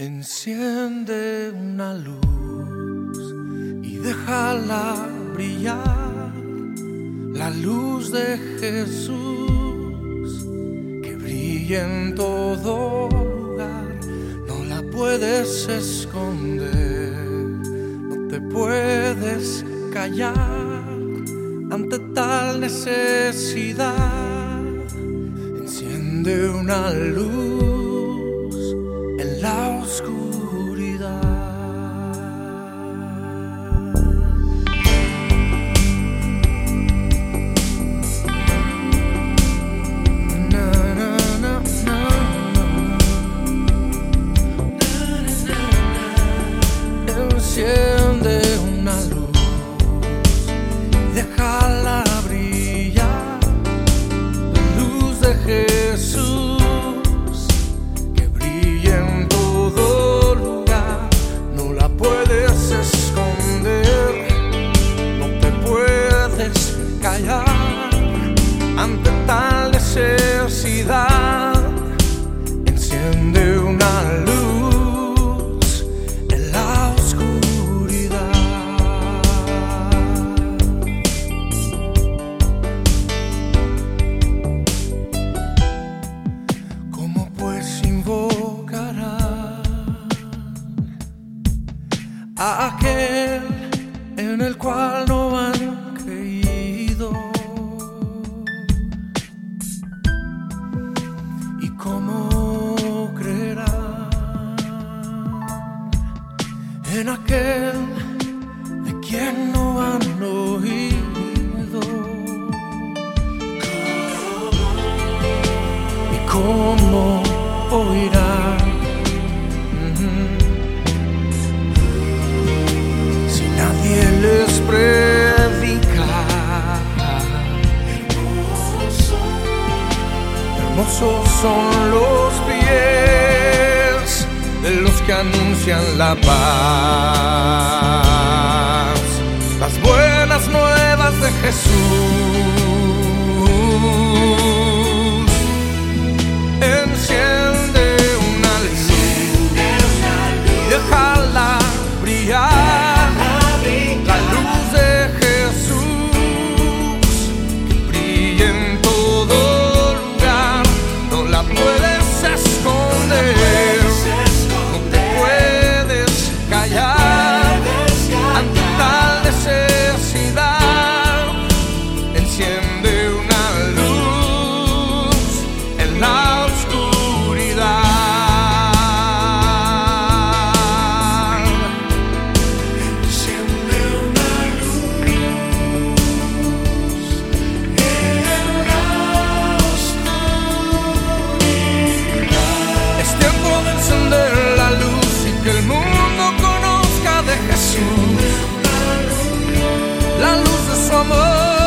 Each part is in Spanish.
Enciende una luz y déjala brillar, la luz de Jesús que brilla en todo lugar, no la puedes esconder, no te puedes callar ante tal necesidad. Enciende una luz en el cual no van en aquel de quien no han oído. ¿Y cómo oirán Hermosos son los pies los que anuncian la paz. Las buenas nuevas de Jesús. mundo conozca de Jesús la luz de su amor.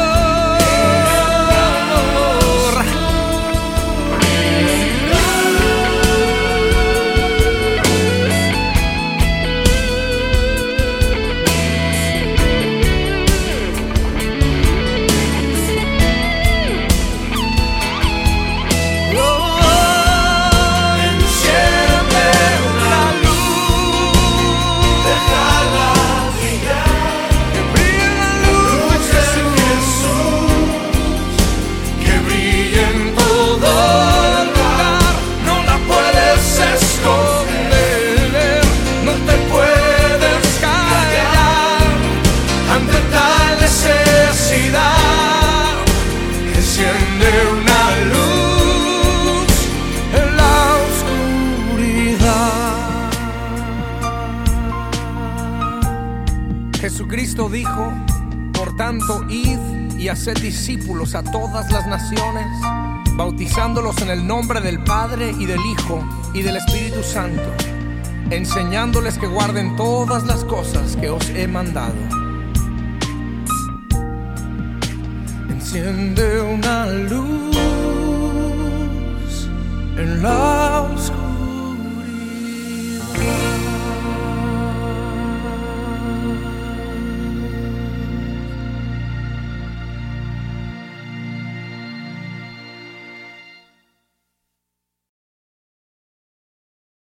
Jesucristo dijo, por tanto, id y haced discípulos a todas las naciones, bautizándolos en el nombre del Padre y del Hijo y del Espíritu Santo, enseñándoles que guarden todas las cosas que os he mandado. Enciende una luz